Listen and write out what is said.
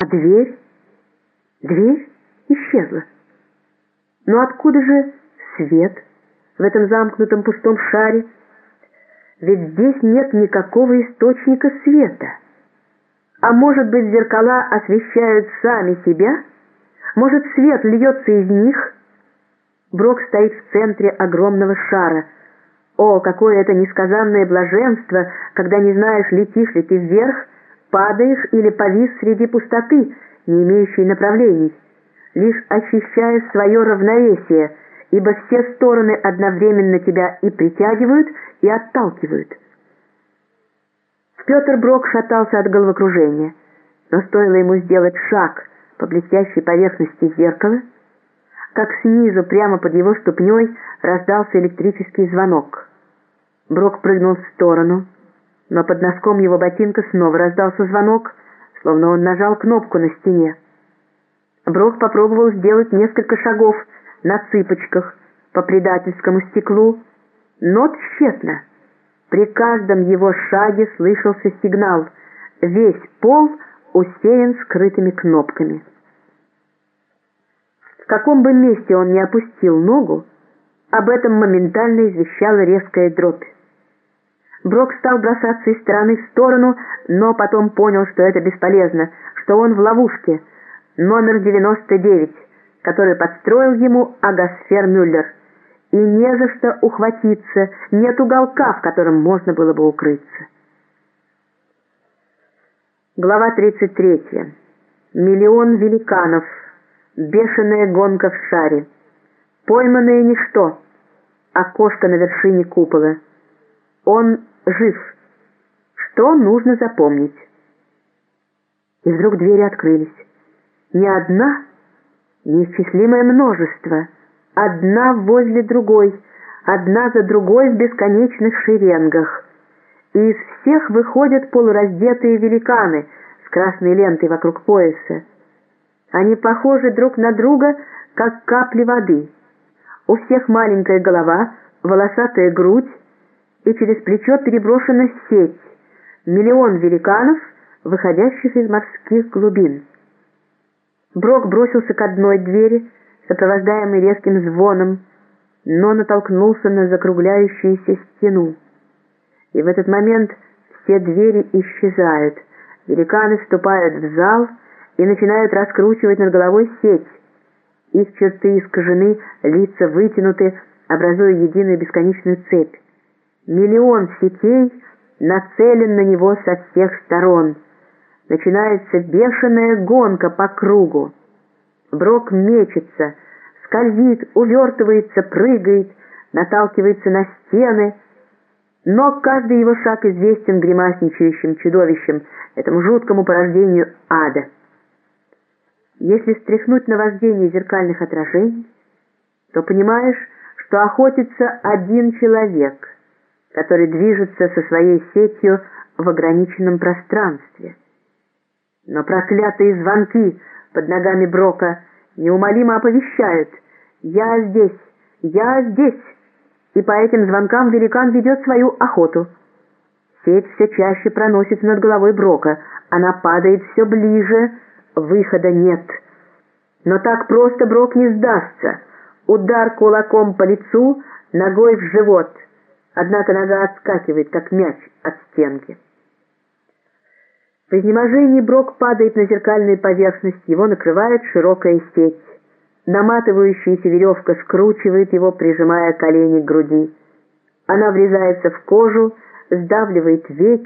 А дверь? Дверь исчезла. Но откуда же свет в этом замкнутом пустом шаре? Ведь здесь нет никакого источника света. А может быть, зеркала освещают сами себя? Может, свет льется из них? Брок стоит в центре огромного шара. О, какое это несказанное блаженство, когда не знаешь, летишь ли ты вверх, падаешь или повис среди пустоты, не имеющей направлений, лишь ощущая свое равновесие, ибо все стороны одновременно тебя и притягивают, и отталкивают. Петр Брок шатался от головокружения, но стоило ему сделать шаг по блестящей поверхности зеркала, как снизу, прямо под его ступней, раздался электрический звонок. Брок прыгнул в сторону, но под носком его ботинка снова раздался звонок, словно он нажал кнопку на стене. Брок попробовал сделать несколько шагов на цыпочках по предательскому стеклу, но тщетно. При каждом его шаге слышался сигнал. Весь пол усеян скрытыми кнопками. В каком бы месте он ни опустил ногу, об этом моментально извещала резкая дробь. Брок стал бросаться из стороны в сторону, но потом понял, что это бесполезно, что он в ловушке. Номер 99, который подстроил ему Агасфер Мюллер. И не за что ухватиться, нет уголка, в котором можно было бы укрыться. Глава 33. Миллион великанов. Бешеная гонка в шаре. Пойманное ничто. Окошко на вершине купола. Он жив. Что нужно запомнить? И вдруг двери открылись. Не одна, неисчислимое множество. Одна возле другой, одна за другой в бесконечных шеренгах. И из всех выходят полураздетые великаны с красной лентой вокруг пояса. Они похожи друг на друга, как капли воды. У всех маленькая голова, волосатая грудь, и через плечо переброшена сеть, миллион великанов, выходящих из морских глубин. Брок бросился к одной двери, сопровождаемый резким звоном, но натолкнулся на закругляющуюся стену. И в этот момент все двери исчезают, великаны вступают в зал и начинают раскручивать над головой сеть. Их черты искажены, лица вытянуты, образуя единую бесконечную цепь. Миллион сетей нацелен на него со всех сторон. Начинается бешеная гонка по кругу. Брок мечется, скользит, увертывается, прыгает, наталкивается на стены, но каждый его шаг известен гримасничающим чудовищем, этому жуткому порождению ада. Если стряхнуть наваждение зеркальных отражений, то понимаешь, что охотится один человек — который движется со своей сетью в ограниченном пространстве. Но проклятые звонки под ногами Брока неумолимо оповещают «Я здесь! Я здесь!» И по этим звонкам великан ведет свою охоту. Сеть все чаще проносится над головой Брока. Она падает все ближе, выхода нет. Но так просто Брок не сдастся. Удар кулаком по лицу, ногой в живот — Однако нога отскакивает, как мяч от стенки. В изнеможении Брок падает на зеркальную поверхность, его накрывает широкая сеть. Наматывающаяся веревка скручивает его, прижимая колени к груди. Она врезается в кожу, сдавливает веки,